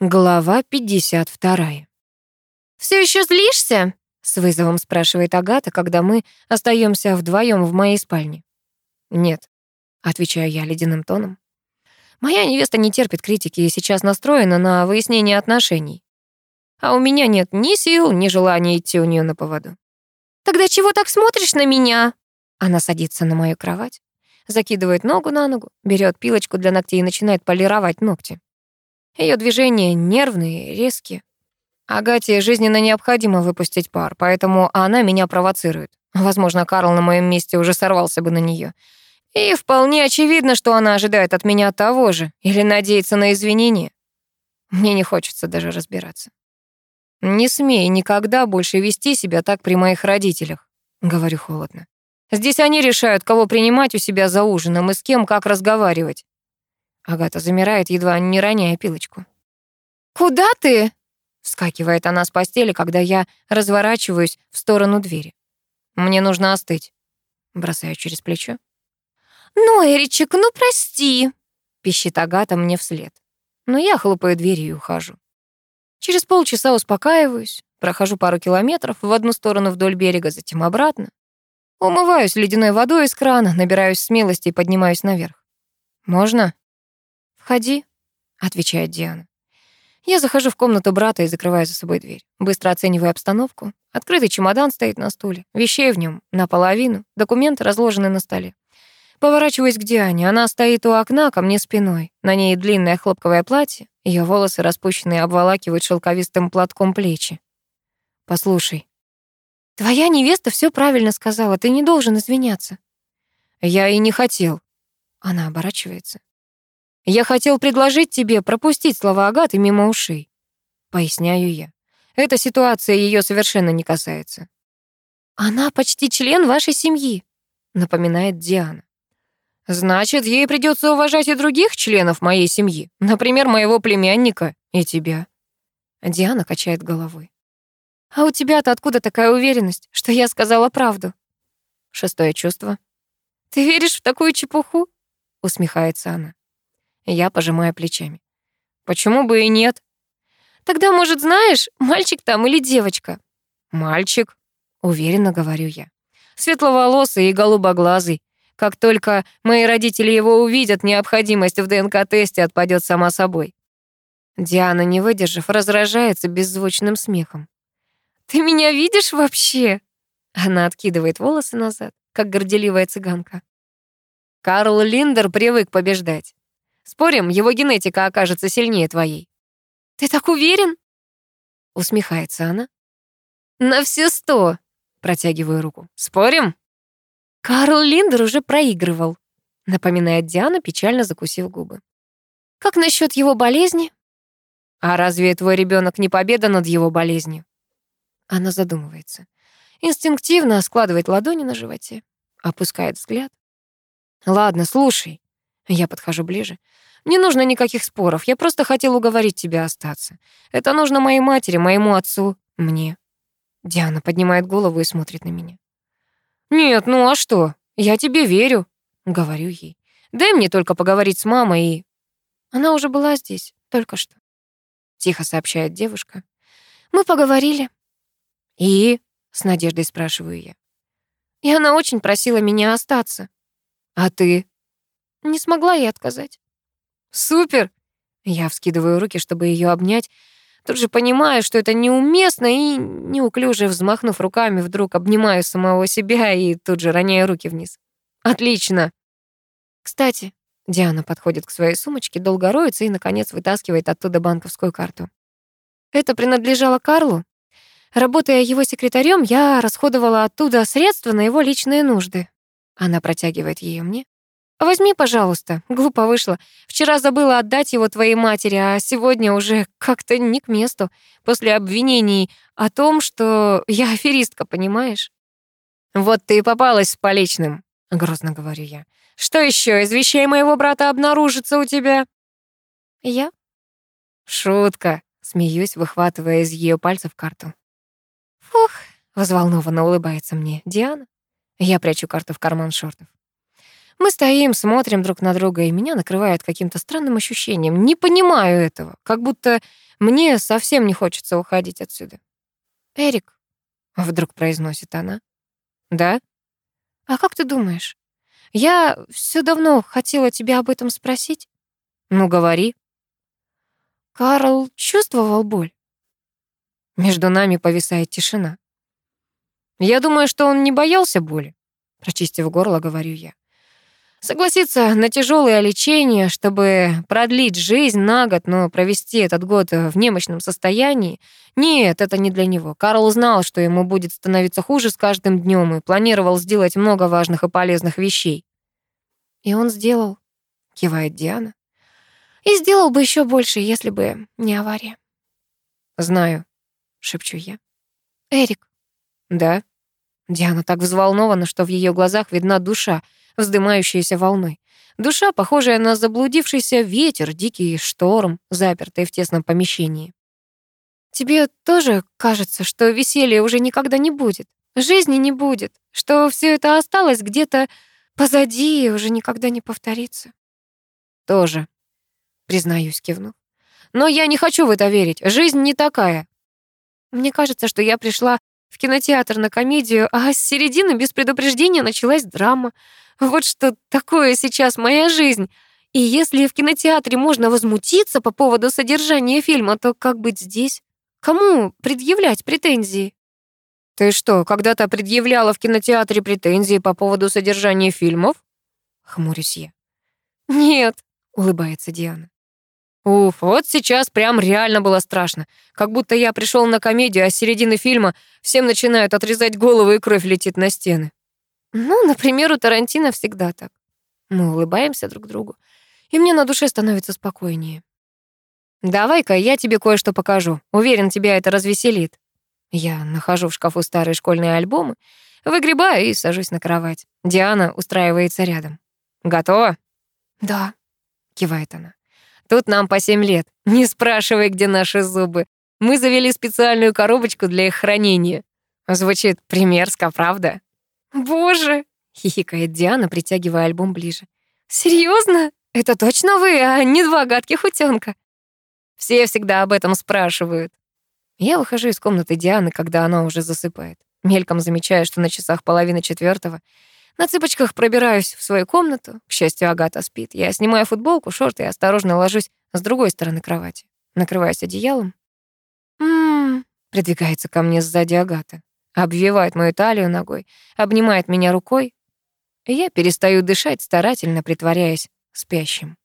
Глава 52. Все еще злишься?» — с вызовом спрашивает Агата, когда мы остаемся вдвоем в моей спальне. «Нет», — отвечаю я ледяным тоном. «Моя невеста не терпит критики и сейчас настроена на выяснение отношений. А у меня нет ни сил, ни желания идти у нее на поводу». «Тогда чего так смотришь на меня?» Она садится на мою кровать, закидывает ногу на ногу, берет пилочку для ногтей и начинает полировать ногти. Ее движения нервные, резкие. Агате жизненно необходимо выпустить пар, поэтому она меня провоцирует. Возможно, Карл на моем месте уже сорвался бы на нее. И вполне очевидно, что она ожидает от меня того же или надеется на извинения. Мне не хочется даже разбираться. «Не смей никогда больше вести себя так при моих родителях», — говорю холодно. «Здесь они решают, кого принимать у себя за ужином и с кем как разговаривать. Агата замирает, едва не роняя пилочку. «Куда ты?» Вскакивает она с постели, когда я разворачиваюсь в сторону двери. «Мне нужно остыть». Бросаю через плечо. «Ну, Эричек, ну прости!» Пищит Агата мне вслед. Но я хлопаю дверью и ухожу. Через полчаса успокаиваюсь, прохожу пару километров в одну сторону вдоль берега, затем обратно. Умываюсь ледяной водой из крана, набираюсь смелости и поднимаюсь наверх. «Можно?» «Входи», — отвечает Диана. Я захожу в комнату брата и закрываю за собой дверь. Быстро оцениваю обстановку. Открытый чемодан стоит на стуле. Вещей в нем наполовину. Документы разложены на столе. Поворачиваюсь к Диане. Она стоит у окна ко мне спиной. На ней длинное хлопковое платье. Ее волосы распущенные обволакивают шелковистым платком плечи. «Послушай, твоя невеста все правильно сказала. Ты не должен извиняться». «Я и не хотел». Она оборачивается. Я хотел предложить тебе пропустить слова Агаты мимо ушей. Поясняю я. Эта ситуация ее совершенно не касается. Она почти член вашей семьи, напоминает Диана. Значит, ей придется уважать и других членов моей семьи, например, моего племянника и тебя. Диана качает головой. А у тебя-то откуда такая уверенность, что я сказала правду? Шестое чувство. Ты веришь в такую чепуху? Усмехается она. Я пожимаю плечами. Почему бы и нет? Тогда, может, знаешь, мальчик там или девочка? Мальчик, уверенно говорю я. Светловолосый и голубоглазый. Как только мои родители его увидят, необходимость в ДНК-тесте отпадет сама собой. Диана, не выдержав, разражается беззвучным смехом. «Ты меня видишь вообще?» Она откидывает волосы назад, как горделивая цыганка. Карл Линдер привык побеждать. Спорим, его генетика окажется сильнее твоей. Ты так уверен? Усмехается она. На все сто. Протягиваю руку. Спорим? Карл Линдер уже проигрывал, напоминает Диана, печально закусив губы. Как насчет его болезни? А разве твой ребенок не победа над его болезнью? Она задумывается. Инстинктивно складывает ладони на животе, опускает взгляд. Ладно, слушай. Я подхожу ближе. Не нужно никаких споров. Я просто хотел уговорить тебя остаться. Это нужно моей матери, моему отцу, мне. Диана поднимает голову и смотрит на меня. Нет, ну а что? Я тебе верю, говорю ей. Дай мне только поговорить с мамой и... Она уже была здесь, только что. Тихо сообщает девушка. Мы поговорили. И? С надеждой спрашиваю я. И она очень просила меня остаться. А ты? Не смогла ей отказать. Супер! Я вскидываю руки, чтобы ее обнять. Тут же понимаю, что это неуместно, и неуклюже взмахнув руками, вдруг обнимаю самого себя и тут же роняю руки вниз. Отлично! Кстати, Диана подходит к своей сумочке, долго роется и, наконец, вытаскивает оттуда банковскую карту. Это принадлежало Карлу. Работая его секретарем, я расходовала оттуда средства на его личные нужды. Она протягивает ее мне. Возьми, пожалуйста. Глупо вышло. Вчера забыла отдать его твоей матери, а сегодня уже как-то не к месту. После обвинений о том, что я аферистка, понимаешь? Вот ты и попалась с поличным, грозно говорю я. Что еще из вещей моего брата обнаружится у тебя? Я? Шутка, смеюсь, выхватывая из ее пальцев карту. Фух, взволнованно улыбается мне Диана. Я прячу карту в карман шортов. Мы стоим, смотрим друг на друга, и меня накрывает каким-то странным ощущением. Не понимаю этого, как будто мне совсем не хочется уходить отсюда. «Эрик», — вдруг произносит она. «Да? А как ты думаешь? Я все давно хотела тебя об этом спросить. Ну, говори». Карл чувствовал боль. Между нами повисает тишина. Я думаю, что он не боялся боли. Прочистив горло, говорю я. Согласиться на тяжелое лечение, чтобы продлить жизнь на год, но провести этот год в немощном состоянии, нет, это не для него. Карл знал, что ему будет становиться хуже с каждым днем и планировал сделать много важных и полезных вещей. И он сделал, кивает Диана. И сделал бы еще больше, если бы не авария. Знаю, шепчу я. Эрик. Да. Диана так взволнована, что в ее глазах видна душа, вздымающаяся волной. Душа, похожая на заблудившийся ветер, дикий шторм, запертый в тесном помещении. Тебе тоже кажется, что веселья уже никогда не будет, жизни не будет, что все это осталось где-то позади и уже никогда не повторится? Тоже, признаюсь, кивнув. Но я не хочу в это верить. Жизнь не такая. Мне кажется, что я пришла в кинотеатр на комедию, а с середины без предупреждения началась драма. Вот что такое сейчас моя жизнь. И если в кинотеатре можно возмутиться по поводу содержания фильма, то как быть здесь? Кому предъявлять претензии? Ты что, когда-то предъявляла в кинотеатре претензии по поводу содержания фильмов? Хмурюсь я. Нет, улыбается Диана. Уф, вот сейчас прям реально было страшно. Как будто я пришел на комедию, а с середины фильма всем начинают отрезать головы и кровь летит на стены. Ну, например, у Тарантино всегда так. Мы улыбаемся друг другу, и мне на душе становится спокойнее. «Давай-ка я тебе кое-что покажу. Уверен, тебя это развеселит». Я нахожу в шкафу старые школьные альбомы, выгребаю и сажусь на кровать. Диана устраивается рядом. «Готова?» «Да», — кивает она. Тут нам по семь лет. Не спрашивай, где наши зубы. Мы завели специальную коробочку для их хранения. Звучит примерзко, правда? Боже, хихикает Диана, притягивая альбом ближе. Серьезно? Это точно вы, а не два гадких утенка? Все всегда об этом спрашивают. Я выхожу из комнаты Дианы, когда она уже засыпает. Мельком замечаю, что на часах половины четвертого. На цыпочках пробираюсь в свою комнату. К счастью, Агата спит. Я снимаю футболку, шорты и осторожно ложусь с другой стороны кровати. Накрываюсь одеялом. «М-м-м», придвигается ко мне сзади Агата. Обвивает мою талию ногой, обнимает меня рукой. Я перестаю дышать, старательно притворяясь спящим.